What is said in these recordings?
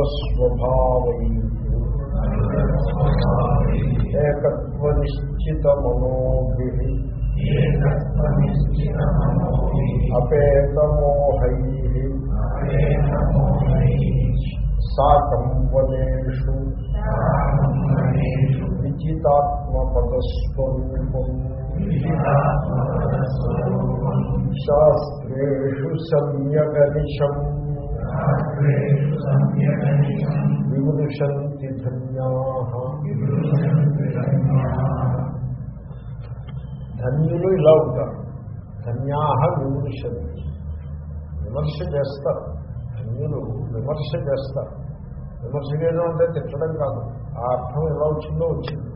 పదస్వభావై ఏకత్వనిశ్చిత మనోభి అపేతమోహై. సాకం వనేషు. విజితాత్మపదస్వరూపం శాస్త్రేషు సమ్యగనిషం విమృశంతి ధన్యులు ఇలా ఉంటారు ధన్యాహ విమృశంతి విమర్శ చేస్తారు ధన్యులు విమర్శ చేస్తారు విమర్శ చేయడం అంటే తిట్టడం కాదు ఆ అర్థం ఎలా వచ్చిందో వచ్చింది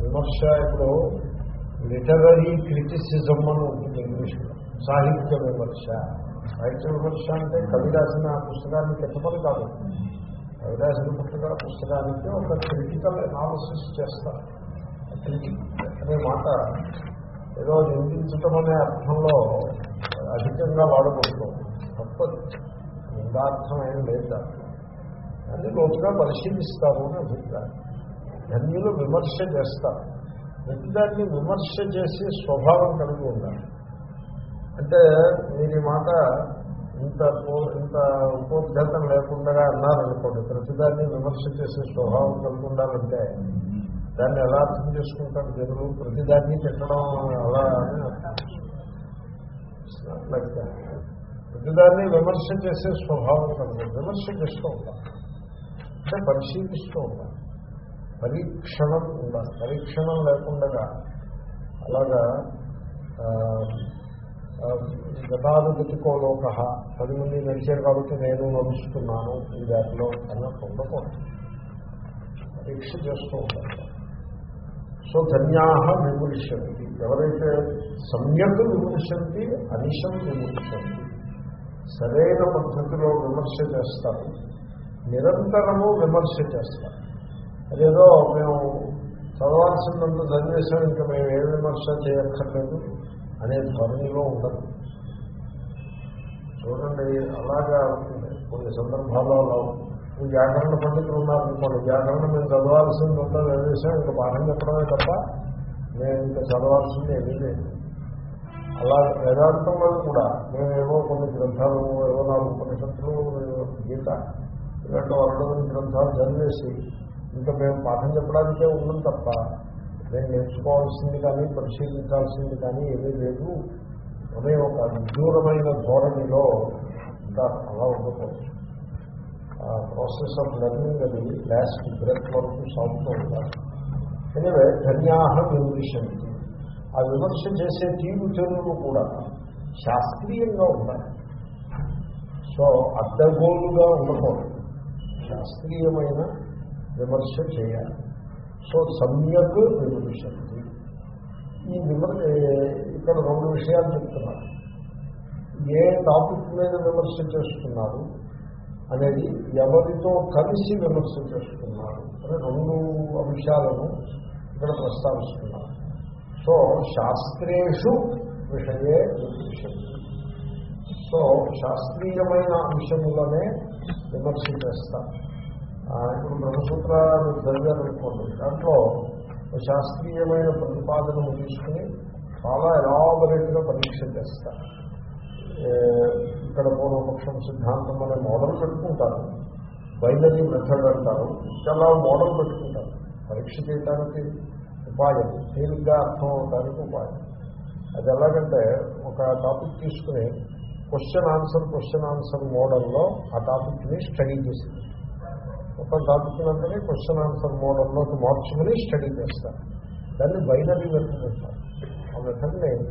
విమర్శ ఇప్పుడు లిటరరీ క్రిటిసిజం అని ఉంటుంది ఇంగ్లీష్లో సాహిత్య విమర్శ సాహిత్య విమర్శ అంటే కవి రాసిన పుస్తకాన్ని తిట్టమని కాదు. కవి రాసిన పుస్తక పుస్తకానికి ఒక క్రిటికల్ అనాలిసిస్ చేస్తారు. క్రిటిక్ అనే మాట ఏదో నిందించటం అనే అర్థంలో అధికంగా వాడబడుతుంది తప్పదు. నిందార్థం ఏం లేదు. అన్ని అది లోతుగా పరిశీలిస్తారు అని అభిప్రాయం. ధన్యులు విమర్శ చేస్తారు. ప్రతిదాన్ని విమర్శ చేసే స్వభావం కలిగి ఉండాలి. అంటే మీరు ఈ మాట ఇంత ఇంత ఉపోద్ఘాతం లేకుండా అన్నారనుకోండి ప్రతిదాన్ని విమర్శ చేసే స్వభావం కలుగుండాలంటే దాన్ని ఎలా అర్థం చేసుకుంటారు జనులు? ప్రతిదాన్ని తిట్టడం అలా అని అర్థం ప్రతిదాన్ని విమర్శ చేసే స్వభావం కలిగి విమర్శ చేస్తూ ఉంటాం అంటే పరిశీలిస్తూ ఉంటాం పరీక్షణం ఉండాలి. పరీక్షణం లేకుండా అలాగా ఆ, ఆ, పది మంది నడిచారు కాబట్టి నేను నడుస్తున్నాను ఈ దారిలో అన్నట్టు ఉండకూడదు. పరీక్ష చేస్తూ ఉంటారు. సో ధన్యా విమర్శంతి ఎవరైతే సమ్యక్ విమర్శంతి అనిశం విమర్శంతి సరైన పద్ధతిలో విమర్శ చేస్తారు నిరంతరము విమర్శ చేస్తారు. అదేదో మేము చదవాల్సినంత చదివేశాం ఇంకా మేము ఏ విమర్శ చేయక్కర్లేదు. అనే ధోరణిలో ఉండదు. చూడండి అలాగా ఉంటుంది. కొన్ని సందర్భాల్లో అలా ఉంటుంది. ఈ వ్యాకరణ పండితులు ఉన్నారు వ్యాకరణ వ్యాకరణం మేము చదవాల్సింది ఉందో చదివేశాం ఇంకా పాఠం చెప్పడమే తప్ప మేము ఇంకా చదవాల్సింది ఏమీ లేదు. అలా వేదాంతం వాళ్ళు కూడా మేమేవో కొన్ని గ్రంథాలు ఏవో నాలుగు ఉపనిషత్తులు గీత ఇలాంటి వరడమైన గ్రంథాలు చదివేసి ఇంకా మేము పాఠం చెప్పడానికే ఉన్నాం తప్ప నేను నేర్చుకోవాల్సింది కానీ పరిశీలించాల్సింది కానీ ఏమీ లేదు. అదే ఒక విదూరమైన ధోరణిలో ఇంకా అలా ఉండకూడదు. ఆ ప్రాసెస్ ఆఫ్ లెర్నింగ్ అది లాస్ట్ బ్రెత్ వరకు సాగుతూ ఉండాలి. ఎనివే ధన్యాహ విమర్శంతి ఆ విమర్శ చేసే తీరు తెలుగు కూడా శాస్త్రీయంగా ఉండాలి. సో అడ్డగోలుగా ఉండకూడదు. శాస్త్రీయమైన విమర్శ చేయాలి. సో సమ్యక్ విమర్శంతి. ఈ విమర్శ ఇక్కడ రెండు విషయాలు చెప్తున్నారు. ఏ టాపిక్ మీద విమర్శ చేస్తున్నారు? అనేది ఎవరితో కలిసి విమర్శ చేస్తున్నారు? అనే రెండు అంశాలను ఇక్కడ ప్రస్తావిస్తున్నారు. సో శాస్త్రేషు విషయే విమర్శంతి. సో శాస్త్రీయమైన అంశములనే విమర్శ చేస్తారు. ఇప్పుడు బ్రహ్మసూత్ర జరిగారనుకోండి దాంట్లో శాస్త్రీయమైన ప్రతిపాదనము తీసుకుని చాలా ఎలాబరేట్గా పరీక్ష చేస్తారు. ఇక్కడ పూర్వపక్షం సిద్ధాంతం అనే మోడల్ పెట్టుకుంటారు. బైనరీ మెథడ్ అంటారు. చాలా మోడల్ పెట్టుకుంటారు. పరీక్ష చేయడానికి ఉపాయం. తేలిగ్గా అర్థం అవడానికి ఉపాయం. అది ఎలాగంటే ఒక టాపిక్ తీసుకుని క్వశ్చన్ ఆన్సర్ క్వశ్చన్ ఆన్సర్ మోడల్లో ఆ టాపిక్ని స్టడీ చేసింది. మొత్తం టాపిక్ అంతనే క్వశ్చన్ ఆన్సర్ మోడల్లోకి మార్చుకుని స్టడీ చేస్తారు. దాన్ని బైనరీ మెథడ్ అంటారు. ఆ మెథడ్ని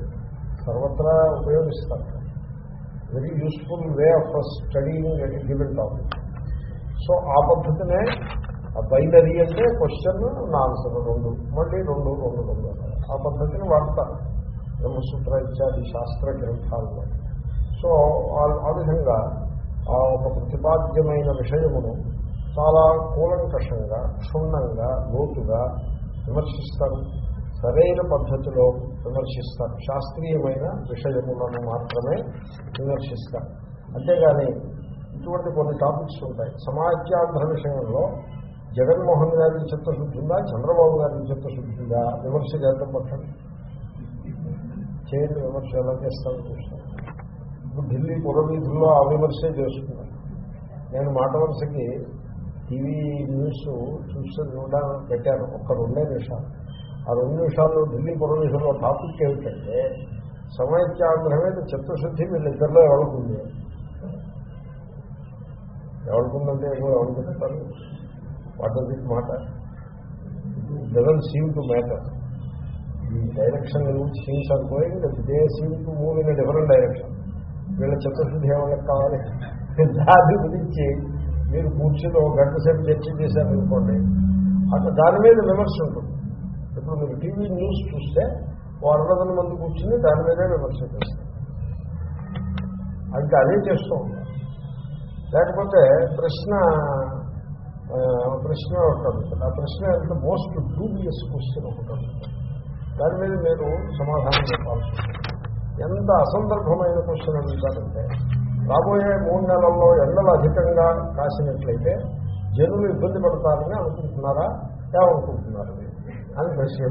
సర్వత్రా ఉపయోగిస్తారు. Very useful way of studying given topic so ఆ పద్ధతినే ఆ బైనరీ అంటే క్వశ్చన్ ఆన్సర్ రెండు. మళ్ళీ రెండు రెండు రెండు ఆ పద్ధతిని వాడతారు. బ్రహ్మసూత్ర ఇత్యాది శాస్త్ర గ్రంథాల్లో. సో ఆ- ఆ విధంగా ఆ ఒక ప్రతిపాద్యమైన విషయమును చాలా కూలంకషంగా క్షుణ్ణంగా లోతుగా విమర్శిస్తారు. సరైన పద్ధతిలో విమర్శిస్తారు. శాస్త్రీయమైన విషయములను మాత్రమే విమర్శిస్తారు. అంతేగాని ఇటువంటి కొన్ని టాపిక్స్ ఉంటాయి. సమాఖ్యాంధ్ర విషయంలో జగన్మోహన్ గారికి చిత్తశుద్ధి ఉందా చంద్రబాబు గారికి చిత్తశుద్ధి ఉందా విమర్శ చేద్దాం పట్టండి. చేయండి విమర్శ ఎలా చేస్తాను చూస్తాను ఇప్పుడు ఢిల్లీ పురవీధుల్లో ఆ విమర్శే చేస్తున్నాను నేను మాట వరుసకి టీవీ న్యూస్ చూస్తే చూడడానికి పెట్టారు. ఒక్క రెండే నిమిషాలు ఆ రెండు నిమిషాల్లో ఢిల్లీ పురవీధుల్లో టాపిక్ ఏమిటంటే సమైక్యాంధ్ర చిత్తశుద్ధి వీళ్ళిద్దరిలో ఎవరికి ఎవరికిందంటే ఏమో ఎవరు చెప్తారు? వాట్ డస్ ఇట్ మాట డజన్ సీమ్ టు మ్యాటర్ ఈ direction scenes are going they seem to move in different direction వీళ్ళ చిత్తశుద్ధి ఏమైనా కావాలి? దాని గురించి మీరు కూర్చుని ఒక గంట సేపు చర్చ చేశారనుకోండి అక్కడ దాని మీద విమర్శ ఉంటుంది. ఇప్పుడు మీరు టీవీ న్యూస్ చూస్తే ఓ అరవై మంది కూర్చుని దాని మీదే విమర్శ చేస్తారు. అంటే అదే చేస్తూ ఉంటారు. లేకపోతే ప్రశ్న ప్రశ్న ఒకటి ఉంటుంది ఆ ప్రశ్న అంటే మోస్ట్ డూబియస్ క్వశ్చన్ ఒకటి దాని మీద మీరు సమాధానం చెప్పాల్సి ఉంటుంది. ఎంత అసందర్భమైన క్వశ్చన్ అడుగుతారంటే రాబోయే మూడు నెలల్లో ఎండలు అధికంగా కాసినట్లయితే జనులు ఇబ్బంది పడతారని అనుకుంటున్నారా? ఏమనుకుంటున్నారు? అని ప్రశ్న.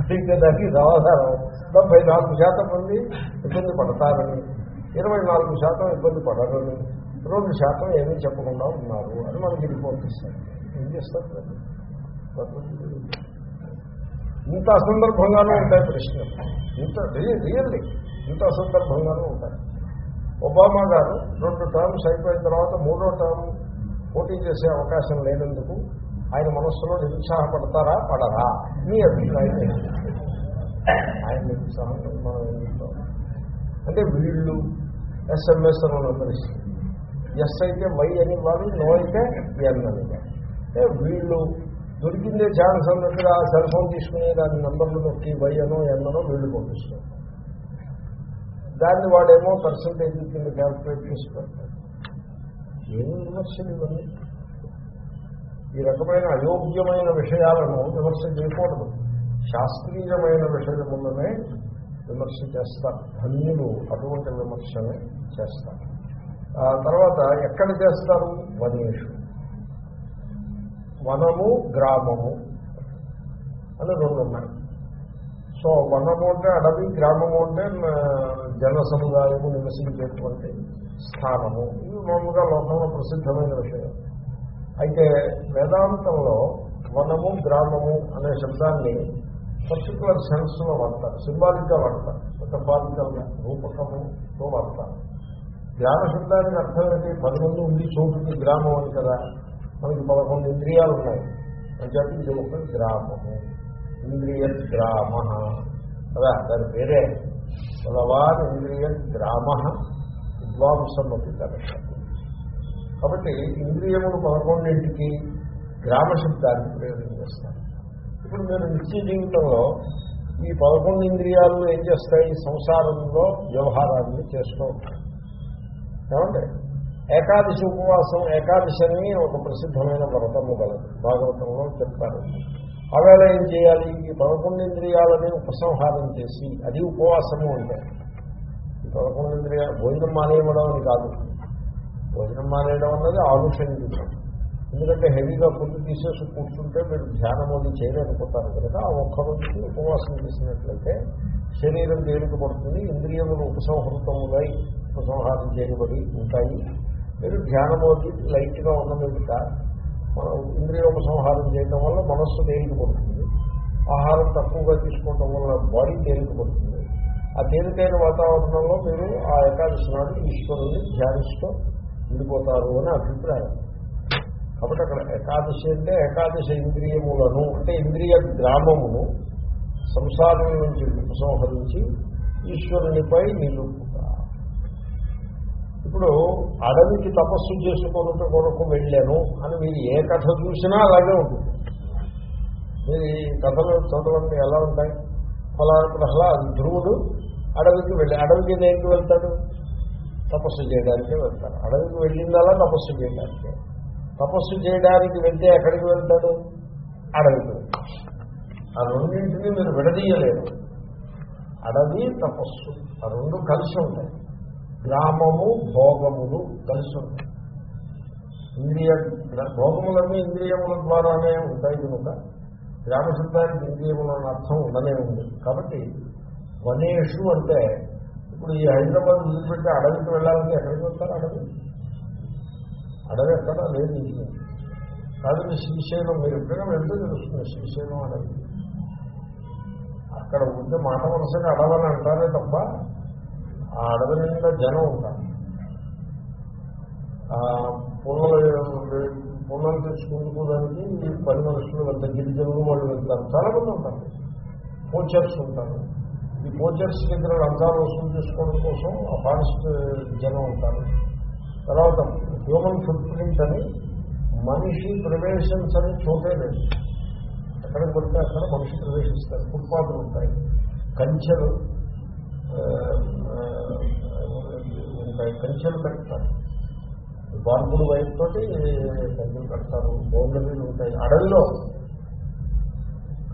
అడిగితే దానికి సమాధానం. డెబ్బై నాలుగు శాతం మంది ఇబ్బంది పడతారని ఇరవై నాలుగు శాతం ఇబ్బంది పడరని రెండు శాతం ఏమీ చెప్పకుండా ఉన్నారు అని మనకి రిపోర్ట్ ఇస్తారు. ఏం చేస్తారు? ఇంత అసందర్భంగానూ ఉంటాయి ప్రశ్నలు. ఇంత రియల్లీ ఇంత అసందర్భంగానూ ఉంటాయి. ఒబామా గారు రెండు టర్మ్స్ అయిపోయిన తర్వాత మూడో టర్మ్ పోటీ చేసే అవకాశం లేనందుకు ఆయన మనస్సులో నిరుత్సాహపడతారా పడరా? మీ అభిప్రాయం ఆయన నిరుత్సాహం మనం అంటే వీళ్ళు ఎస్ఎంఎస్ అని నంబరిస్తుంది ఎస్ అయితే వై అని వాళ్ళు నో అయితే ఎన్ అని అంటే వీళ్ళు దొరికిందే ఛాన్స్ అన్నట్టుగా సెల్ ఫోన్ తీసుకుని దాని నంబర్లు నొక్కి వై అనో ఎన్ననో వీళ్ళు పంపిస్తున్నారు. దాన్ని వాడేమో పర్సంటేజ్ కింద క్యాల్కులేట్ చేసి పెడతాడు. ఏమి విమర్శలు ఇవన్నీ? ఈ రకమైన అయోగ్యమైన విషయాలను విమర్శ చేయకూడదు. శాస్త్రీయమైన విషయములనే విమర్శ చేస్తారు. ధన్యులు అటువంటి విమర్శనే చేస్తారు. ఆ తర్వాత ఎక్కడ చేస్తారు? వనేషు. వనము గ్రామము అని రెండు ఉన్నాయి సో వనము అంటే అడవి గ్రామము అంటే జన సముదాయము నివసించేటువంటి స్థానము. ఇవి మామూలుగా లోకంలో ప్రసిద్ధమైన విషయం. అయితే వేదాంతంలో వనము గ్రామము అనే శబ్దాన్ని పర్టికులర్ సెన్స్లో వాడతారు. సింబాలిక్గా వాడతారు. మెటఫారికల్ రూపకముతో వాడతారు. గ్రామ శబ్దానికి అర్థం ఏంటి? పది మంది ఉండి చోటుకి గ్రామం అని కదా. మనకి పదకొండు ఇంద్రియాలు ఉన్నాయి. అని చెప్పి ఇది ఒక గ్రామము. ఇంద్రియ గ్రామ కదా దాని పేరే పదవాన్ ఇంద్రియ గ్రామ విద్వాంసం తరగతి కాబట్టి ఇంద్రియములు పదకొండింటికి గ్రామ శబ్దాన్ని ప్రయోగం చేస్తారు. ఇప్పుడు మీరు నిత్య జీవితంలో ఈ పదకొండు ఇంద్రియాలు ఏం చేస్తాయి? సంసారంలో వ్యవహారాన్ని చేస్తూ ఉంటాయి. ఏమంటే ఏకాదశి ఉపవాసం ఏకాదశి అని ఒక ప్రసిద్ధమైన వ్రతము కలదు. భాగవతంలో చెప్తారు ఆవేళ ఏం చేయాలి ఈ పదకొండు ఇంద్రియాలని ఉపసంహారం చేసి అది ఉపవాసము అంటే. ఈ పదకొండు ఇంద్రియ భోజనం మానేయడం అని కాదు. భోజనం మానేయడం అన్నది ఆనుషంగికం ఎందుకంటే హెవీగా ఫుడ్ తీసేసి కూర్చుంటే మీరు ధ్యానం అది చేయలేకపోతారు కనుక ఆ ఒక్క రోజుకి ఉపవాసం చేసినట్లయితే శరీరం తేలిక పడుతుంది? ఇంద్రియములు ఉపసంహృతములై ఉపసంహారం చేయబడి ఉంటాయి. మీరు ధ్యానం అది లైట్గా ఉన్న మీదట మనం ఇంద్రియ ఉపసంహారం చేయడం వల్ల మనస్సు తేలికపడుతుంది. ఆహారం తక్కువగా తీసుకోవడం వల్ల బాడీ తేలికపడుతుంది. ఆ తేలికైన వాతావరణంలో మీరు ఆ ఏకాదశి నాడు ఈశ్వరుని ధ్యానిస్తూ ఉండిపోతారు అని అభిప్రాయం. కాబట్టి అక్కడ ఏకాదశి అంటే ఏకాదశ ఇంద్రియములను అంటే ఇంద్రియ గ్రామమును సంసారం నుంచి ఉపసంహరించి ఈశ్వరునిపై నిలుపు ఇప్పుడు అడవికి తపస్సు చేసుకొనుట కొరకు వెళ్ళాను అని మీరు ఏ కథ చూసినా అలాగే ఉంటుంది. మీరు ఈ కథలు చదవండి ఎలా ఉంటాయి? ఫలానా ప్రహ్లాద్ ధ్రువుడు అడవికి వెళ్ళి అడవికి దేనికి వెళ్తాడు? తపస్సు చేయడానికే వెళ్తాడు. అడవికి వెళ్ళిందలా తపస్సు చేయడానికే. తపస్సు చేయడానికి వెళ్తే ఎక్కడికి వెళ్తాడు? అడవికి ఆ రెండింటినీ మీరు విడదీయలేరు. అడవి తపస్సు ఆ రెండు కలిసి ఉంటాయి. గ్రామము భోగములు కలిసి ఉంటాయి. ఇంద్రియ భోగములన్నీ ఇంద్రియముల ద్వారానే ఉంటాయి కనుక గ్రామ శబ్దానికి ఇంద్రియములు అన్న అర్థం ఉండనే ఉంది. కాబట్టి వనేషు అంటే ఇప్పుడు ఈ హైదరాబాద్ వదిలిపెట్టి అడవికి వెళ్ళాలంటే ఎక్కడికి వెళ్తారు అడవి? అడవి ఎక్కడ? లేదు కాదు మీ శ్రీశైలం మీరు ఎప్పుడైనా వెళ్తే తెలుస్తుంది శ్రీశైలం అడవి. అక్కడ ఉంటే మాట వరుసగా అడవని అంటారే తప్ప ఆ అడవి నిండా జనం ఉంటారు. ఆ పుల్లలు పుల్లలు తెచ్చుకుంటుకోవడానికి ఈ పని మనుషులు వెళ్తే గిరిజనులు వాళ్ళు వెళ్తారు. చాలా మంది ఉంటారు. పోచర్స్ ఉంటారు. ఈ పోచర్స్ దగ్గర లంచాలు వసూలు చేసుకోవడం కోసం ఆ ఫారెస్ట్ జనం ఉంటారు. తర్వాత హ్యూమన్ ఫుట్ ప్రింట్ అని మనిషి ప్రవేశన్స్ అని చోటే లేదు. ఎక్కడికి పడితే అక్కడ మనిషి ప్రవేశిస్తారు. ఫుట్పాత్లు ఉంటాయి. కంచెలు కంచెలు పెడతారు బాంబులు వైపు తోటి కంచెలు కడతారు బౌండరీలు ఉంటాయి. అడవిలో.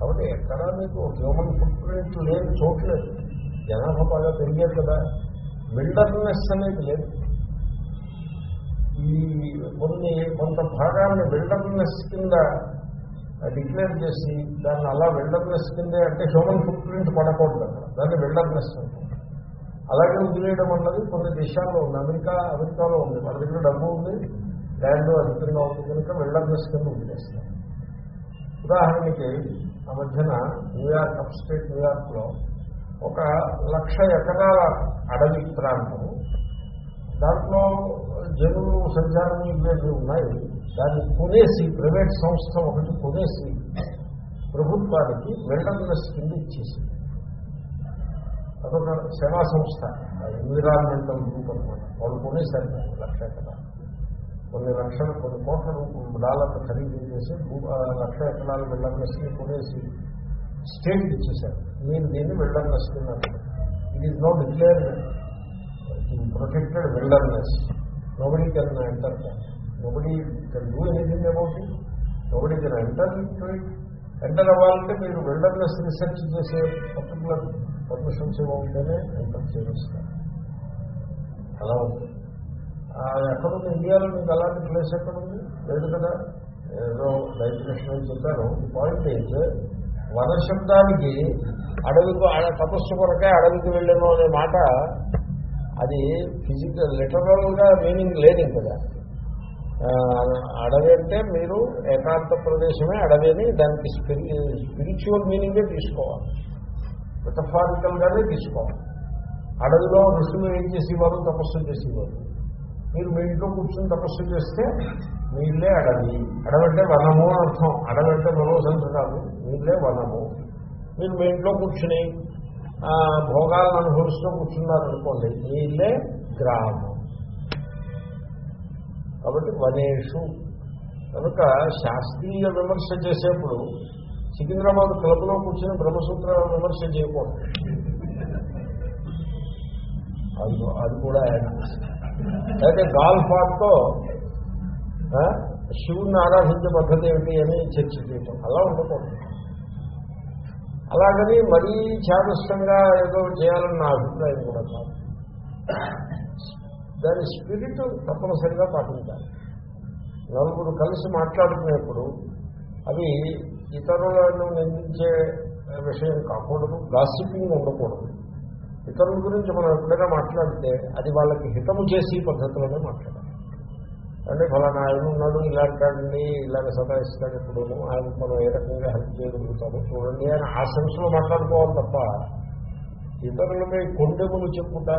కాబట్టి ఎక్కడ మీకు హ్యూమన్ ఫుట్ ప్రింట్ లేని చోట్లేదు జనాభా బాగా పెరిగారు కదా. విల్డర్నెస్ అనేది లేదు. ఈ కొన్ని కొంత భాగాన్ని విల్డర్నెస్ కింద డిక్లేర్ చేసి దాన్ని అలా విల్డర్నెస్ కిందే అంటే హ్యూమన్ ఫుట్ ప్రింట్ పడకూడదు అక్కడ. దాన్ని విల్డర్నెస్ అంటారు. అలాగే వదిలేయడం అన్నది కొన్ని దేశాల్లో ఉంది. అమెరికా అమెరికాలో ఉంది. మన దగ్గర డబ్బు ఉంది. ల్యాండ్ అధికంగా ఉంది. కనుక వెళ్ళర్నెస్ కింద వదిలేస్తారు. ఉదాహరణకి ఆ మధ్యన న్యూయార్క్ అప్ స్టేట్ న్యూయార్క్లో ఒక లక్ష ఎకరాల అడవి ప్రాంతము. దాంట్లో జనులు సంచారం ఇవేవి ఉన్నాయి. దాన్ని కొనేసి ప్రైవేట్ సంస్థ ఒకటి కొనేసి ప్రభుత్వానికి వెల్డర్నెస్ కింద ఇచ్చేసింది. అదొక సేవా సంస్థ. ఎన్విరాన్మెంటల్ గ్రూప్ అనమాట వాళ్ళు కొనేసారు లక్ష ఎకరాలు కొన్ని లక్షలు కొన్ని కోట్ల డాలర్లు ఖరీదు చేసి ఆ లక్ష ఎకరాలు వెల్డర్నెస్ని కొనేసి స్టేట్ ఇచ్చేశారు. మీరు దీన్ని wilderness it is no declare protected wilderness nobody can enter nobody can do anything about it nobody can enter it enter అవ్వాలంటే మీరు వెల్డర్నెస్ రీసెర్చ్ చేసే పర్టికులర్ పర్మిషన్స్ ఇవ్వకుంటేనే ఎంటర్ చేస్తారు. అలా ఉంది. ఎక్కడుంది ఇండియాలో మీకు అలాంటి ప్లేస్ ఎక్కడుంది? లేదు కదా? ఏదో డైరెక్షన్ అని చెప్పారు. పాయింట్ అయితే వనశబ్దానికి అడవికి తపస్సు కొరకే అడవికి వెళ్ళాను అనే మాట అది ఫిజికల్ లిటరల్గా మీనింగ్ లేదు కదా అడవి అంటే మీరు ఏకాంత ప్రదేశమే అడవి అని దానికి స్పిరిచువల్ మీనింగే తీసుకోవాలి. మెటఫారికల్ గానే తీసుకోవాలి. అడవిలో ఋషులు ఏం చేసేవారు? తపస్సు చేసేవారు. మీరు మీ ఇంట్లో కూర్చొని తపస్సు చేస్తే నీళ్ళే అడవి. అడవంటే వనము అని అర్థం. అడవంటే మరో కాదు. మీ వనము. మీరు మీ ఇంట్లో కూర్చుని భోగాలను అనుభవిస్తూ కూర్చున్నారనుకోండి నీళ్ళే గ్రామం. కాబట్టి వనేషు. కనుక శాస్త్రీయ విమర్శ చేసేప్పుడు సికింద్రాబాద్ క్లబ్లో కూర్చొని బ్రహ్మసూత్ర విమర్శ చేయకూడదు. అది అది కూడా యాడ్ అయితే గాల్ఫ్ ఆటతో శివుణ్ణి ఆరాధించే పద్ధతి ఏమిటి అని చర్చ చేయటం. అలా ఉండకూడదు. అలాగని మరీ చాదృష్టంగా ఏదో చేయాలని నా అభిప్రాయం కూడా కాదు. దాని స్పిరిట్ తప్పనిసరిగా పాటించాలి. నలుగురు కలిసి మాట్లాడుకునేప్పుడు అవి ఇతరులను నిందించే విషయం కాకూడదు గాసిపింగ్ ఉండకూడదు. ఇతరుల గురించి మనం ఎప్పుడైనా మాట్లాడితే అది వాళ్ళకి హితము చేసి పద్ధతిలోనే మాట్లాడాలి. అంటే ఫలానా ఆయన ఉన్నాడు ఇలాంటి ఇలాగ సతాయిస్తాడు ఇప్పుడు ఆయన మనం ఏ రకంగా హెల్ప్ చేయగలుగుతాము చూడండి అని ఆ సెన్స్లో మాట్లాడుకోవాలి తప్ప ఇతరులపై కొండెములు చెప్పుకుంటా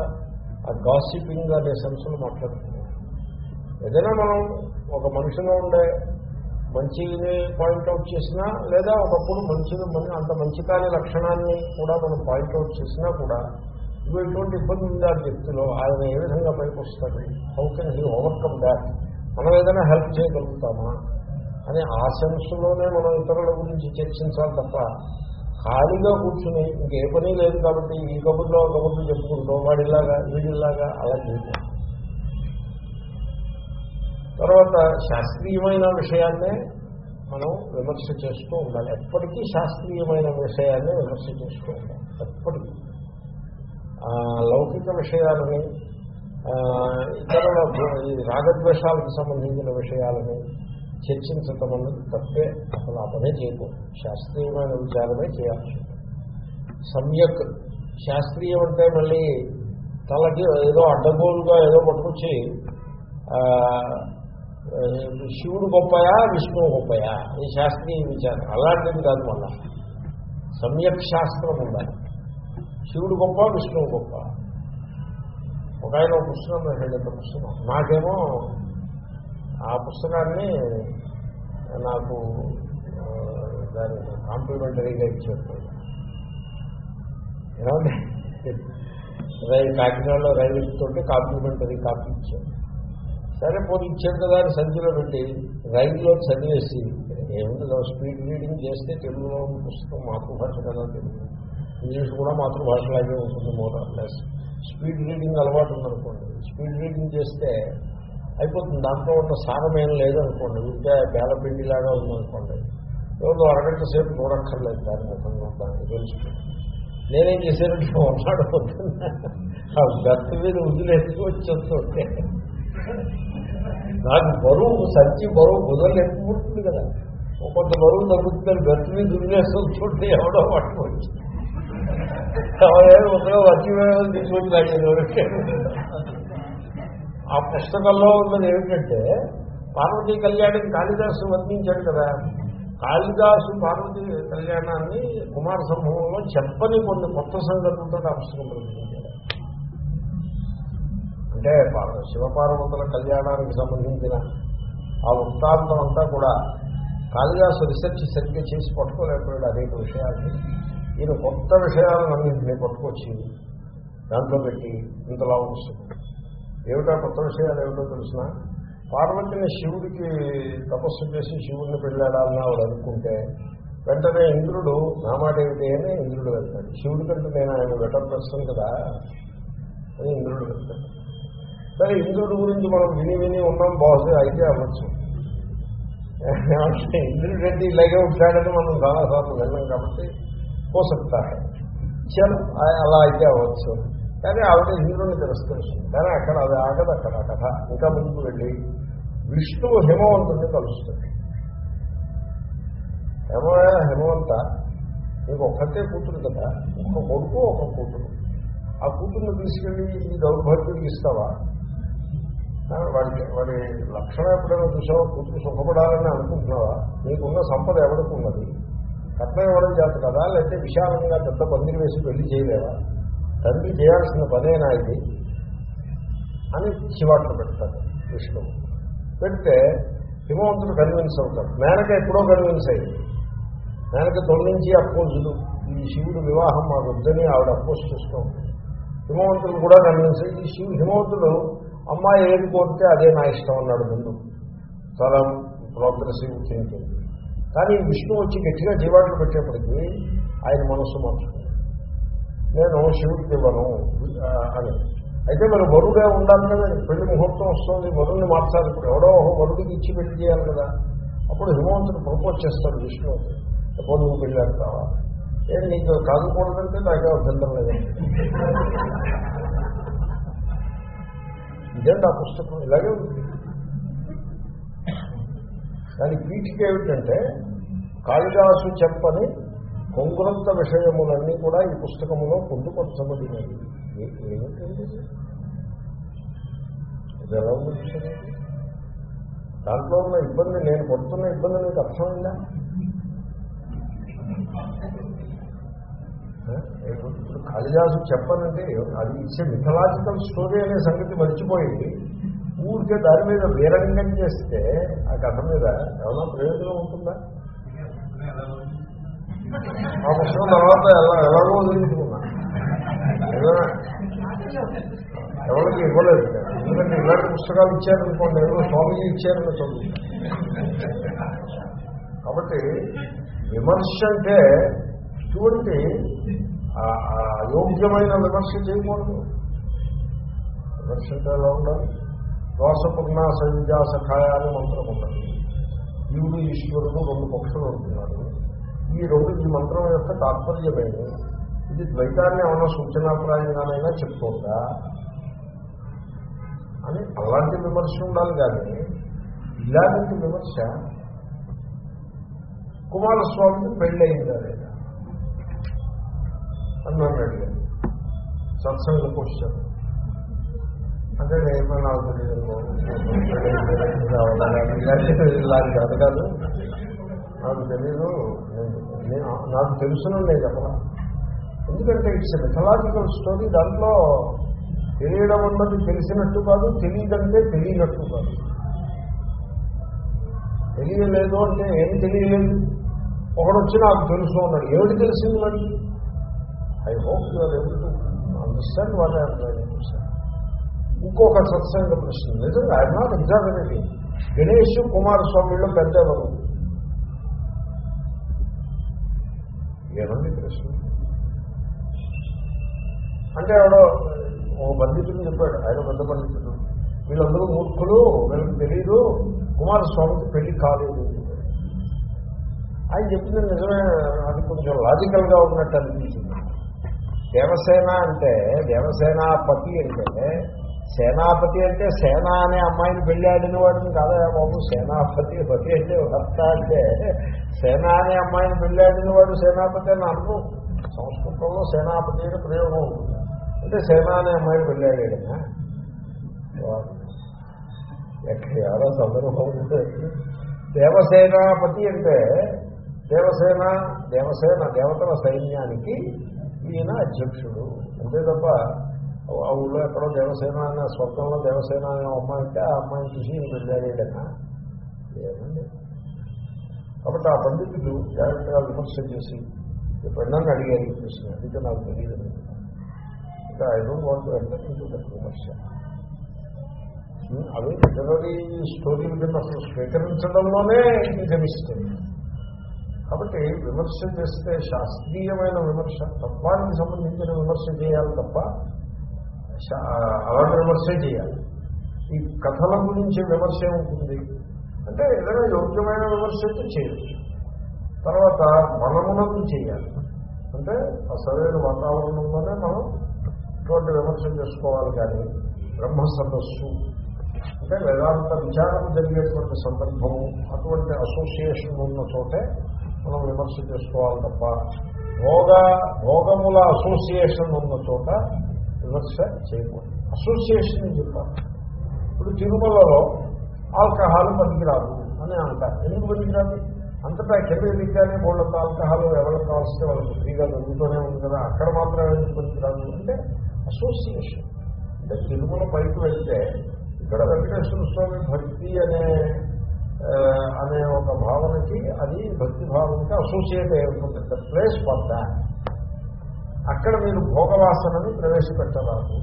ఆ గాసిపింగ్ అనే సెన్స్లో మాట్లాడుకుంటాం ఏదైనా మనం ఒక మనిషిలో ఉండే మంచిని పాయింట్అవుట్ చేసినా లేదా ఒకప్పుడు మంచిని మన- అంత మంచి కాని లక్షణాన్ని కూడా మనం పాయింట్అవుట్ చేసినా కూడా ఇవి ఎటువంటి ఇబ్బంది ఉందా వ్యక్తిలో ఆయన ఏ విధంగా పైకి వస్తాడు how can he overcome that మనం ఏదైనా హెల్ప్ చేయగలుగుతామా? అని ఆ సెన్స్లోనే మనం ఇతరుల గురించి చర్చించాలి తప్ప ఖాళీగా కూర్చుని ఇంకే పని లేదు కాబట్టి ఈ కబుర్లో ఆ కబుర్లు చెప్పుకుంటూ వాడిలాగా వీడిలాగా అలా చేయాలి తర్వాత శాస్త్రీయమైన విషయాన్నే మనం విమర్శ చేస్తూ ఉండాలి. ఎప్పటికీ శాస్త్రీయమైన విషయాన్ని విమర్శ చేస్తూ ఉండాలి. ఎప్పటికీ. లౌకిక విషయాలని ఇతర ఇతరుల ఈ రాగద్వేషాలకు సంబంధించిన విషయాలని చర్చించటం అన్నది తప్పే. అసలు ఆ చేయకూడదు. శాస్త్రీయమైన విచారమే చేయాల్సి సమ్యక్ శాస్త్రీయం అంటే మళ్ళీ తలకి ఏదో అడ్డగోలుగా ఏదో పట్టుకొచ్చి శివుడు గొప్పయా విష్ణువు గొప్పయా? ఈ శాస్త్రీయ విచారం. అలాంటిది కాదు మళ్ళా. సమ్యక్ శాస్త్రం ఉండాలి. శివుడు గొప్ప విష్ణువు గొప్ప. ఒక ఆయన ఒక పుస్తకం రాశాడు పుస్తకం. నాకేమో ఆ పుస్తకాన్ని నాకు ఆ, దాని కాంప్లిమెంటరీగా ఇచ్చారు. ఏమండి రైలు కాకినాడలో రైలు ఇస్తుంటే కాంప్లిమెంటరీ కాపీ ఇచ్చారు. సరే పోనీ ఇచ్చాడు కదా అని సంచిలో పెట్టి రైల్లో చదివేసి ఏముంటుందో స్పీడ్ రీడింగ్ చేస్తే తెలుగులో ఉన్న పుస్తకం మాతృభాష కదా తెలుగు. ఇంగ్లీష్ కూడా మాతృభాషలాగే ఉంటుంది మోటార్ లెస్. స్పీడ్ రీడింగ్ అలవాటు ఉందనుకోండి స్పీడ్ రీడింగ్ చేస్తే అయిపోతుంది. దాంట్లో ఉన్న సారం ఏం లేదనుకోండి. ఇంకా బేలపిండిలాగా ఉందనుకోండి. ఎవరు అరగంట సేపు చూడక్కర్లేదు దాని ముఖంగా దాన్ని తెలుసుకుంటుంది నేనేం చేశానంటే ఉన్నాడు ఆ గత్త మీద వదిలేసి వచ్చేస్తుంటే నాకు బరువు సంచి బరువు బుధలు ఎక్కువ ఉంటుంది కదా. కొంత బరువు తగ్గుతుంది గత మీద వదిలేస్తుంటే ఎవడో పట్టుకోవచ్చు ఎవరైనా ఒకరో వచ్చి తీసుకొని ఆ పుస్తకంలో ఉన్నది ఏమిటంటే పార్వతీ కళ్యాణం కాళిదాసు వర్ణించాడు కదా. కాళిదాసు పార్వతీ కళ్యాణాన్ని కుమార సంభవంలో చెప్పని కొన్ని కొత్త సంఘటనతో ఆ పుస్తకం ప్రకటించాడు అంటే శివపార్వతుల కళ్యాణానికి సంబంధించిన ఆ వృత్తాంతం అంతా కూడా కాళిదాసు రీసెర్చ్ సరిగ్గా చేసి పట్టుకోలేకపోయాడు. అనేక విషయాల్ని ఈయన కొత్త విషయాలను అన్నింటినీ పట్టుకొచ్చి దాంట్లో పెట్టి ఇంతలా వస్తుంది ఏమిటా కొత్త విషయాలు ఏమిటో తెలిసిన? పార్వతిని శివుడికి తపస్సు చేసి శివుడిని పెళ్ళాడాలని ఆవిడ అనుకుంటే వెంటనే ఇంద్రుడు నా మాట ఏమిటి అని ఇంద్రుడు వెళ్తాడు. శివుడి కంటే నేను ఆయన బెటర్ పర్సన్ కదా అని ఇంద్రుడు వెళ్తాడు. సరే ఇంద్రుడి గురించి మనం విని విని ఉన్నాం బాస్ అయితే అవ్వచ్చు. ఏమంటే ఇంద్రుడు రెడ్డి ఇలాగే ఉంటాడని మనం చాలాసార్లు వెళ్ళాం కాబట్టి పోసక్తా చలో అలా అయితే అవ్వచ్చు. కానీ ఆవిడ ఇంద్రుడిని తిరస్కరిస్తుంది. కానీ అక్కడ అది ఆగదు అక్కడ కథ. ఇంకా ముందుకు వెళ్ళి విష్ణువు హిమవంతుడిని కలుస్తుంది. హేమ హిమవంత నీకు ఒక్కతే కూతురు కదా ఒక కొడుకు ఒక కూతురు. ఆ కూతురుని తీసుకెళ్ళి ఈ దౌర్భాగ్యుడికి ఇస్తావా వాడికి వాడి లక్షణం ఎప్పుడైనా చూసావా? కూతురు సుఖపడాలని అనుకుంటున్నావా? నీకున్న సంపద ఎవరికి ఉన్నది? కట్నం ఇవ్వడం చేత కదా? లేకపోతే విశాలంగా పెద్ద పందిరి వేసి పెళ్ళి చేయలేవా? తండ్రి చేయాల్సిన పనేనా ఇది అని చివాట్లు పెడతాడు విష్ణువు పెడితే హిమవంతుడు కన్విన్స్ అవుతాడు. మేనక ఎప్పుడో కన్విన్స్ అయింది. మేనక తొలగించి అపోజులు. ఈ శివుడు వివాహం మాకు వద్దని ఆవిడ అపోజ్ చేస్తూ ఉంటుంది. హిమవంతుడు కూడా కన్విన్స్ అయ్యి ఈ శివుడు హిమవంతుడు అమ్మాయి ఏది కోరితే అదే నా ఇష్టం అన్నాడు ముందు. చాలా ప్రోగ్రెసివ్ థింకింగ్ కానీ విష్ణు వచ్చి గట్టిగా జీవాట్లు పెట్టేప్పటికీ ఆయన మనస్సు మార్చుకుంది. నేను శివుడికి ఇవ్వను అని. అయితే మరి వరుడే ఉండాలి కదా పెళ్ళి ముహూర్తం వస్తుంది వరుణ్ణి మార్చాలి. ఇప్పుడు ఎవడో వరుడికి ఇచ్చి పెళ్ళి చేయాలి కదా. అప్పుడు హిమవంతుడు ప్రపోజ్ చేస్తాడు విష్ణు ఎప్పుడు నువ్వు పెళ్ళి అంటావా? ఏం నీకు కాదుకూడదంటే నాకే అభ్యంతరం లేదండి ఇదేంటి ఆ పుస్తకం? ఇలాగే ఉంది. దాని పీఠిక ఏమిటంటే కాళిదాసు చెప్పని కొంగురంత విషయములన్నీ కూడా ఈ పుస్తకములో పొందుపరచబడినవి. ఏమిటండి? ఇది? ఎలా ఉంది దాంట్లో ఉన్న ఇబ్బంది నేను పడుతున్న ఇబ్బంది అనేది అర్థమైందా? ఇప్పుడు కాళిదాసు చెప్పనంటే అది ఇచ్చే మిథలాజికల్ స్టోరీ అనే సంగతి మర్చిపోయింది. ఊరికే దాని మీద వీరంగం చేస్తే ఆ కథ మీద ఏమైనా ప్రయోజనం ఉంటుందా? ఆ పుస్తకం తర్వాత ఎలా ఎలాగో వదిలించుకున్నా ఎవరికి ఇవ్వలేదు. ఎందుకంటే ఇలాంటి పుస్తకాలు ఇచ్చారనుకోండి ఎవరో స్వామిజీ ఇచ్చారని చదువు కాబట్టి విమర్శ అంటే ఇటువంటి అయోగ్యమైన విమర్శ చేయకూడదు. విమర్శ అంటే ఎలా ఉండాలి? దోషపూర్ణ సంధ్యా సఖాయ మంత్రం ఉన్నది జీవుడు ఈశ్వరుడు రెండు పక్షులు ఉంటున్నారు ఈ రెండు ఈ మంత్రం యొక్క తాత్పర్యమేమి ఇది ద్వైతాన్ని ఏమైనా సూచనాప్రాయంగానైనా చెప్పుకోగా అని అలాంటి విమర్శ ఉండాలి కానీ ఇలాంటి విమర్శ కుమారస్వామికి పెళ్ళయిందా లేదా అని నన్ను అడిగాను. సత్సంగ క్వశ్చన్ అంటే ఏమైనా నాకు తెలియదు. ఇలాంటి కాదు కాదు నాకు తెలియదు. నేను నాకు తెలుసును నేను చెప్పరా ఎందుకంటే ఇట్స్ మిథలాజికల్ స్టోరీ దాంట్లో తెలియడం అన్నది తెలిసినట్టు కాదు తెలియదంటే తెలియనట్టు కాదు. తెలియలేదు అంటే ఏం తెలియలేదు. ఒకడు వచ్చి నాకు తెలుసు అన్నాడు. ఏమిటి తెలిసింది మరి? I hope your able to understand what I'm ఇంకొక సత్సంగ ప్రశ్న నిజంగా ఐఎమ్ నాట్ ఎగ్జామినేటింగ్ గణేష్ కుమారస్వామిలో పెద్దవారు. ఏమండి ప్రశ్న? అంటే ఎవడో ఓ పండితుడు చెప్పాడు. ఆయన పెద్ద పండితుడు. వీళ్ళందరూ మూర్ఖులు వీళ్ళకి తెలియదు కుమారస్వామికి పెళ్ళి కాలేదు. ఆయన చెప్పింది నిజమే. అది కొంచెం లాజికల్గా ఉన్నట్టు అనిపించింది. దేవసేన అంటే దేవసేనాపతి అంటే సేనాపతి అంటే సేన అనే అమ్మాయిని పెళ్ళాడిన వాడిని కాదా బాబు? సేనాపతి పతి అంటే భర్త అంటే సేన అనే అమ్మాయిని పెళ్ళాడిన వాడు సేనాపతి అని అర్థం సంస్కృతంలో సేనాపతి అనే ప్రయోగం ఉంటుంది. అంటే సేన అనే అమ్మాయిని పెళ్ళాడేనా ఎక్కడ సందర్భం ఉంటే. దేవసేనాపతి అంటే దేవసేన దేవసేన దేవతల సైన్యానికి ఈయన అధ్యక్షుడు. అంతే తప్ప ఆ ఊళ్ళో ఎక్కడో దేవసేన అన్న స్వర్గంలో దేవసేన అనే అమ్మాయి అంటే ఆ అమ్మాయిని చూసి ఈయన లేదండి. కాబట్టి ఆ పండితుడు జాగ్రత్తగా విమర్శ చేసి ఎప్పుడన్నా అడిగారు ఈ ప్రశ్న. అడిగితే నాకు తెలియదు. ఇంకా I don't want enter into that విమర్శ. అవి లిటరీ స్టోరీల కింద అసలు స్వీకరించడంలోనే ఇది మిస్టేక్ కాబట్టి విమర్శ చేస్తే శాస్త్రీయమైన విమర్శ తత్వానికి సంబంధించిన విమర్శ చేయాలి తప్ప శా- అలాంటి విమర్శే చేయాలి. ఈ కథల గురించి విమర్శ ఉంటుంది అంటే ఏదైనా యోగ్యమైన విమర్శ అయితే చేయొచ్చు. తర్వాత మనమునకు చేయాలి. అంటే ఆ సరైన వాతావరణంలోనే మనం ఇటువంటి విమర్శ చేసుకోవాలి కానీ బ్రహ్మ సదస్సు అంటే వేదాంత విచారం జరిగేటువంటి సందర్భము అటువంటి అసోసియేషన్ ఉన్న చోటే మనం విమర్శ చేసుకోవాలి తప్ప భోగ భోగముల అసోసియేషన్ ఉన్న చోట విమర్శ చేయకూడదు. అసోసియేషన్ చెప్పాలి. ఇప్పుడు తిరుమలలో ఆల్కహాల్ పనికిరాదు అని అంటారు. ఎందుకు పనికిరాదు? అంతటా కెమెరా దిగ్గానే బోళ్ళంత ఆల్కహాల్ ఎవరికి కావాల్సి వాళ్ళకి ఫ్రీగా దొరుకుతూనే ఉంది కదా అక్కడ మాత్రం ఎందుకు పనికిరాదు? అంటే అసోసియేషన్ అంటే తిరుమల పైకి వెళ్తే ఇక్కడ వెంకటేశ్వర స్వామి భక్తి అనే అనే ఒక భావనకి అది భక్తి అసోసియేట్ అయి ఉంటుంది. ద ప్లేస్ ఫర్ దాట్ అక్కడ మీరు భోగవాసనని ప్రవేశపెట్టరాదు.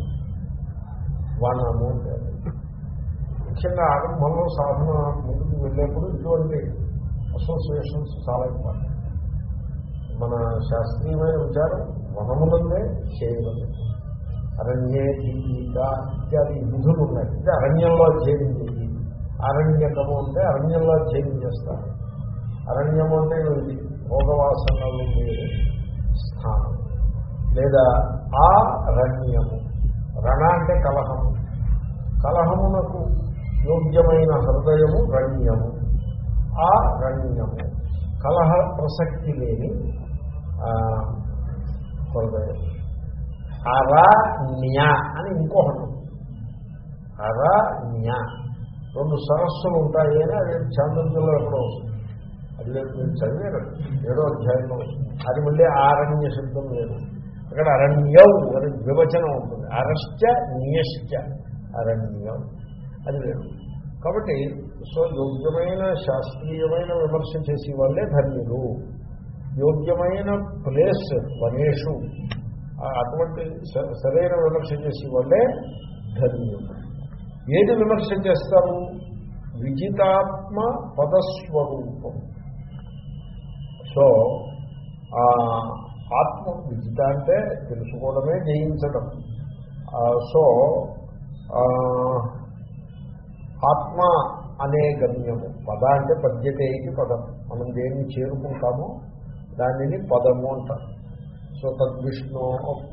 వనము అమౌంట్ ముఖ్యంగా ఆరంభంలో సాధన ముందుకు వెళ్ళేప్పుడు ఇటువంటి అసోసియేషన్స్ చాలా ఇంపార్టెంట్ మన శాస్త్రీయమైన విచారం వనములందే చేయవలసి అరణ్యే గీత ఇత్యాది విధులు ఉన్నాయి. అంటే అరణ్యంలో అధ్యయనం చేయి అరణ్యకము అంటే అరణ్యంలో అధ్యయనం చేస్తారు. అరణ్యము అంటే ఇది భోగవాసనలు లేని స్థానం. లేదా ఆ రణ్యము రణ అంటే కలహము. కలహమునకు యోగ్యమైన హృదయము రణ్యము. ఆ రణ్యము కలహ ప్రసక్తి లేని హృదయం. అరణ్య అని ఇంకొకటి. అరణ్య. రెండు సరస్సులు ఉంటాయి అని అది చాంద్రంలో ఎక్కడో వస్తుంది. అది లేదు మీరు చదివారు ఏడో అధ్యాయంలో అది మళ్ళీ ఆరణ్య శబ్దం లేదు. అక్కడ అరణ్యం అని వివచనం ఉంటుంది. అరశ్చ నియశ్చ. అరణ్యం. అది లేదు. కాబట్టి సో యోగ్యమైన శాస్త్రీయమైన విమర్శ చేసి వాళ్ళే ధన్యులు. యోగ్యమైన ప్లేస్ వనేషు. అటువంటి స- సరైన విమర్శ చేసి వాళ్ళే ధన్యులు. ఏది విమర్శ చేస్తారు? విజితాత్మ పదస్వరూపం. సో ఆత్మ విజిత అంటే తెలుసుకోవడమే జయించడం. సో ఆత్మ అనే గమ్యము పద అంటే పద్యతేకి పదం. మనం దేన్ని చేరుకుంటామో దానిని పదము అంటారు. సో తద్విష్ణు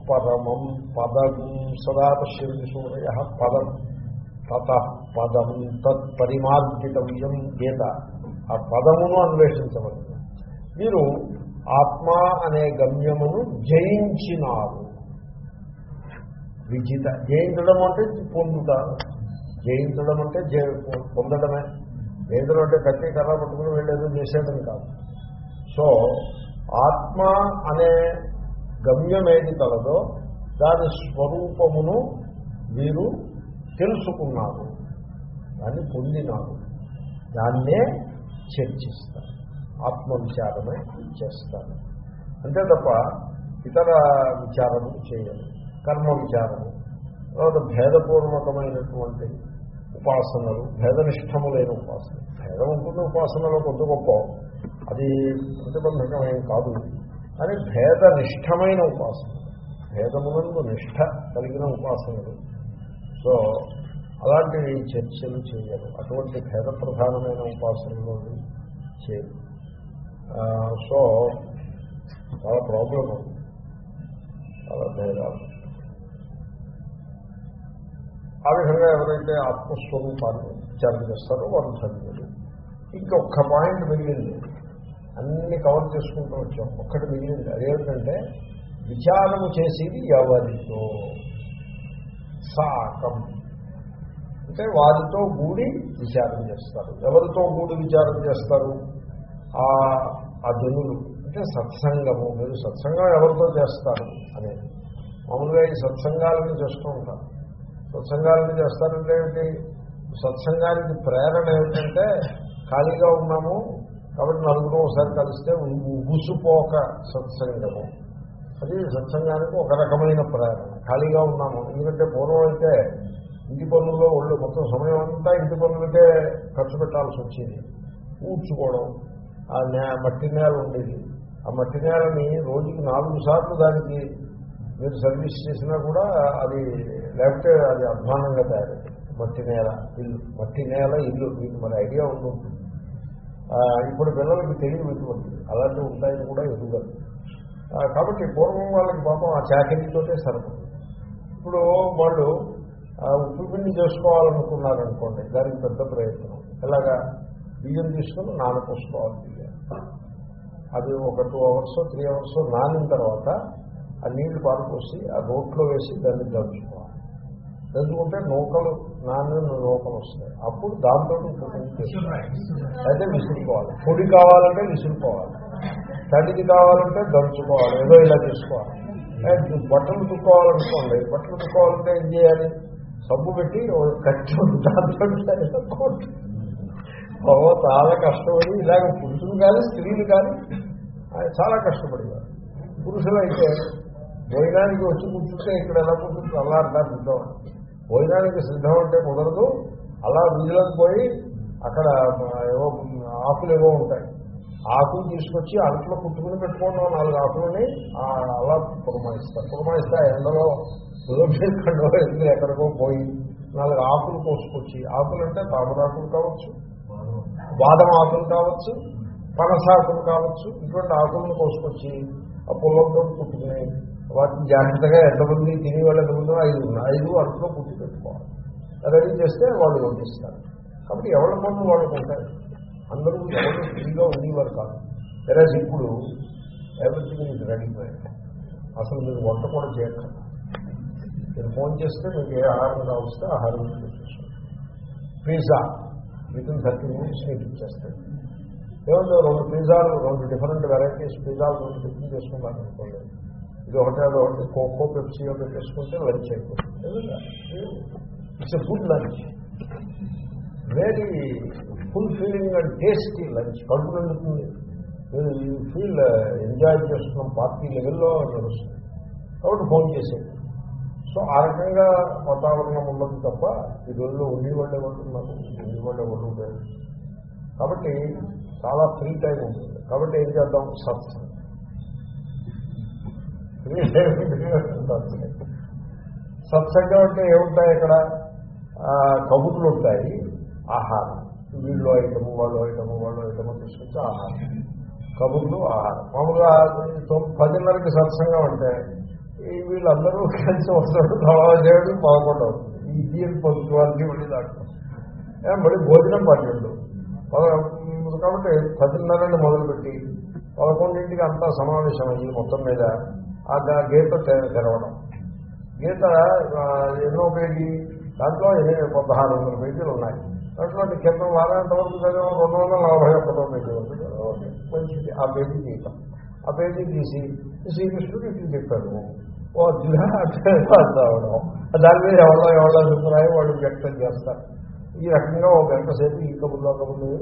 పరమం పదం సదా పశ్యంతి సూర్య పదం. తత పదం తత్పరిమార్జితవ్యం గీత. ఆ పదమును అన్వేషించవలసింది మీరు ఆత్మ అనే గమ్యమును జయించినారు. విజిత జయించడం అంటే పొందుతారు. జయించడం అంటే జయ పొందడమే. జయించడం అంటే కట్టి కర్ర పట్టుకుని వెళ్ళేదో చేసేయడం కాదు. సో ఆత్మ అనే గమ్యం ఏది కలదో దాని స్వరూపమును వీరు తెలుసుకున్నారు. దాన్ని పొందినారు. దాన్నే చర్చిస్తారు. ఆత్మవిచారమే చేస్తారు అంతే తప్ప ఇతర విచారము చేయను కర్మ విచారము తర్వాత భేదపూర్వకమైనటువంటి ఉపాసనలు భేదనిష్టములైన ఉపాసన భేదం ఉంటుంది ఉపాసనలో కొంత గొప్ప. అది ప్రతిబంధకమేం కాదు. కానీ భేదనిష్టమైన ఉపాసన భేదమునందు నిష్ట కలిగిన ఉపాసనలు. సో అలాంటివి చర్చలు చేయరు అటువంటి భేద ప్రధానమైన ఉపాసనలు చేయరు సో చాలా ప్రాబ్లం చాలా భేదాలు. ఆ విధంగా ఎవరైతే ఆత్మస్వరూపాన్ని విచారం చేస్తారో వారు చదివారు ఇంకొక పాయింట్ మిగిలింది. అన్ని కవర్ చేసుకుంటూ వచ్చాం. ఒక్కటి మిగిలింది. అదేమిటంటే విచారము చేసేది ఎవరితో? సాకం. అంటే వారితో కూడి విచారం చేస్తారు. ఎవరితో కూడి విచారం చేస్తారు? ఆ జనులు అంటే సత్సంగము మీరు సత్సంగం ఎవరితో చేస్తారు అనేది మామూలుగా ఈ సత్సంగాలను చేస్తూ ఉంటారు. సత్సంగాలను చేస్తారంటే ఏంటి? సత్సంగానికి ప్రేరణ ఏమిటంటే ఖాళీగా ఉన్నాము కాబట్టి నలుగురు ఒకసారి కలిస్తే ఉగుసుపోక సత్సంగము. అది సత్సంగానికి ఒక రకమైన ప్రేరణ. ఖాళీగా ఉన్నాము. ఎందుకంటే పూర్వం అయితే ఇంటి పనుల్లో ఒళ్ళు మొత్తం సమయం అంతా ఇంటి పనులకే ఖర్చు పెట్టాల్సి వచ్చేది. ఊడ్చుకోవడం ఆ నే మట్టి నేల ఉండేది. ఆ మట్టి నేలని రోజుకి నాలుగు సార్లు దానికి మీరు సర్వీస్ చేసినా కూడా అది లేకపోతే అది అధ్వానంగా తయారైంది. మట్టి నేల ఇల్లు. మట్టి నేల ఇల్లు. మీకు మరి ఐడియా ఉంటుంది ఇప్పుడు పిల్లలకి తెలియదు ఇటువంటి అలాంటివి ఉంటాయని కూడా ఎదుగుతారు. కాబట్టి పూర్వం వాళ్ళకి పాపం ఆ చాకరీతోటే సరిపడు ఇప్పుడు వాళ్ళు ఉప్పు పిండి చేసుకోవాలనుకున్నారనుకోండి దానికి పెద్ద ప్రయత్నం. ఎలాగా? బియ్యం తీసుకుని నానపోసుకోవాలి బియ్యం. అది ఒక టూ అవర్స్ త్రీ అవర్స్ నానిన తర్వాత ఆ నీళ్ళు పారిపోసి ఆ రోట్లో వేసి దాన్ని దంచుకోవాలి. దంచుకుంటే నూకలు నాన్న నూకలు వస్తాయి. అప్పుడు దాంతో అయితే విసురుకోవాలి పొడి కావాలంటే విసురుకోవాలి తడికి కావాలంటే దంచుకోవాలి. ఏదో ఇలా తీసుకోవాలి బట్టలు తుక్కోవాలనుకోండి. బట్టలు తుక్కోవాలంటే ఏం చేయాలి? సబ్బు పెట్టి ఓ కట్టి దాంతో బాబో చాలా కష్టపడి ఇలాగ పురుషులు కానీ స్త్రీలు కానీ ఆయన చాలా కష్టపడేవారు. పురుషులైతే భోజనానికి వచ్చి కూర్చుంటే ఇక్కడ ఎలా కూర్చుంటే అలా అంటారు సిద్ధం. భోజనానికి సిద్ధం అంటే కుదరదు. అలా వీధిలోకి పోయి అక్కడ ఏవో ఆకులు ఏవో ఉంటాయి. ఆకులు తీసుకొచ్చి అంట్లో కుట్టుకుని పెట్టుకోవడం నాలుగు ఆకులని అలా పురమాయిస్తారు పురమాయిస్తే ఎండలో ఉదోషంలో ఎందుకు ఎక్కడికో పోయి నాలుగు ఆకులు కోసుకొచ్చి ఆకులు అంటే తామరాకులు కావచ్చు బాదం ఆకులు కావచ్చు పనసాకులు కావచ్చు ఇటువంటి ఆకులను కోసుకొచ్చి ఆ పొలంతో పుట్టుకుని వాటిని జాగ్రత్తగా ఎంతమంది తిని వాళ్ళు ఎంతమంది ఐదు ఐదు అడుగులో పుట్టి పెట్టుకోవాలి. రెడీ చేస్తే వాళ్ళు పంపిస్తారు కాబట్టి ఎవరి పనులు వాళ్ళు ఉంటారు అందరూ ఎవరు ఫ్రీగా ఉండేవారు కాదు. వెరాజ్ ఇప్పుడు ఎవరిథింగ్ ఇది రెడీ అసలు మీరు వంట కూడా చేయక్కర్లేదు. మీరు ఫోన్ చేస్తే మీకు ఏ ఆహారం కావస్తే ఆహారం pizza within thirty minutes మీకు ఇచ్చేస్తాయి ఏమంటే రెండు పిజ్జాలు రెండు డిఫరెంట్ వెరైటీస్ పిజ్జాలు రెండు టిఫిన్ చేసుకున్నారు అనుకోండి. ఇది ఒకటే అది ఒకటి కోకో పెప్సీ ఒకటి చేసుకుంటే లంచ్ అయిపోతుంది. It's a good lunch very full feeling and tasty lunch కడుపు నిండుతుంది. మీరు యూ ఫీల్ ఎంజాయ్ చేస్తున్నాం పార్టీ లెవెల్లో నడుస్తుంది కాబట్టి ఫోన్ చేసేది సో ఆ రకంగా వాతావరణం ఉన్నది తప్ప ఈ రోజుల్లో ఉండి వాళ్ళే ఉంటున్నారు ఉండి. వాళ్ళే కాబట్టి చాలా ఫ్రీ టైం ఉంటుంది కాబట్టి ఏం చేద్దాం? సత్సంగ్ ఫ్రీ టైం సత్సంగం అంటే ఏముంటాయి ఇక్కడ కబుర్లు ఉంటాయి. ఆహారం. వీళ్ళు ఐటము వాళ్ళు ఐటము వాళ్ళు ఐటము తీసుకొచ్చి ఆహారం. కబుర్లు ఆహారం. మామూలుగా పదిన్నరకి సత్సంగం అంటే వీళ్ళందరూ కలిసి వస్తారు చేయడం బాగుండవు ఈ తీరు పంక్చువాలిటీ మళ్ళీ దాంట్లో. మళ్ళీ భోజనం పన్నెండు. కాబట్టి పదిన్నరని మొదలుపెట్టి పదకొండింటికి అంతా సమావేశం అయ్యింది మొత్తం మీద. ఆ గీత తెరవడం. గీత ఎన్నో పేజీ? దాంట్లో ఎన్ని- పదహారు వందల పేజీలు ఉన్నాయి. దాంట్లో కింద వారాంత వరకు చదివాం. రెండు వందల నలభై ఒకటో పేజీ ఉంది మంచిది. ఆ పేజీ గీతం. ఆ పేజీ తీసి శ్రీకృష్ణుడు ఇట్లు చెప్పాడు. ఓ అర్జున అవడం దాని మీద ఎవరో ఎవరో అభిప్రాయం వాళ్ళు వ్యక్తం చేస్తారు. ఈ రకంగా ఒక గంట సేపు ఈ కబుర్లో కబుర్లు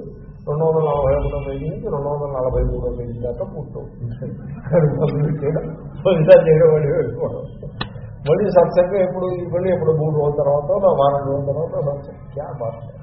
రెండు వందల నలభై ఒకటో పేజీ నుంచి రెండు వందల నలభై మూడో పేజీ దాకా పూర్తవుతుంది. చేయడం చేయడం మళ్ళీ వెళ్ళిపోవడం. మళ్ళీ సత్సంగం ఎప్పుడు మళ్ళీ ఎప్పుడు మూడు రోజుల తర్వాత వారం రోజుల తర్వాత సత్సంగం. క్యా బాత్.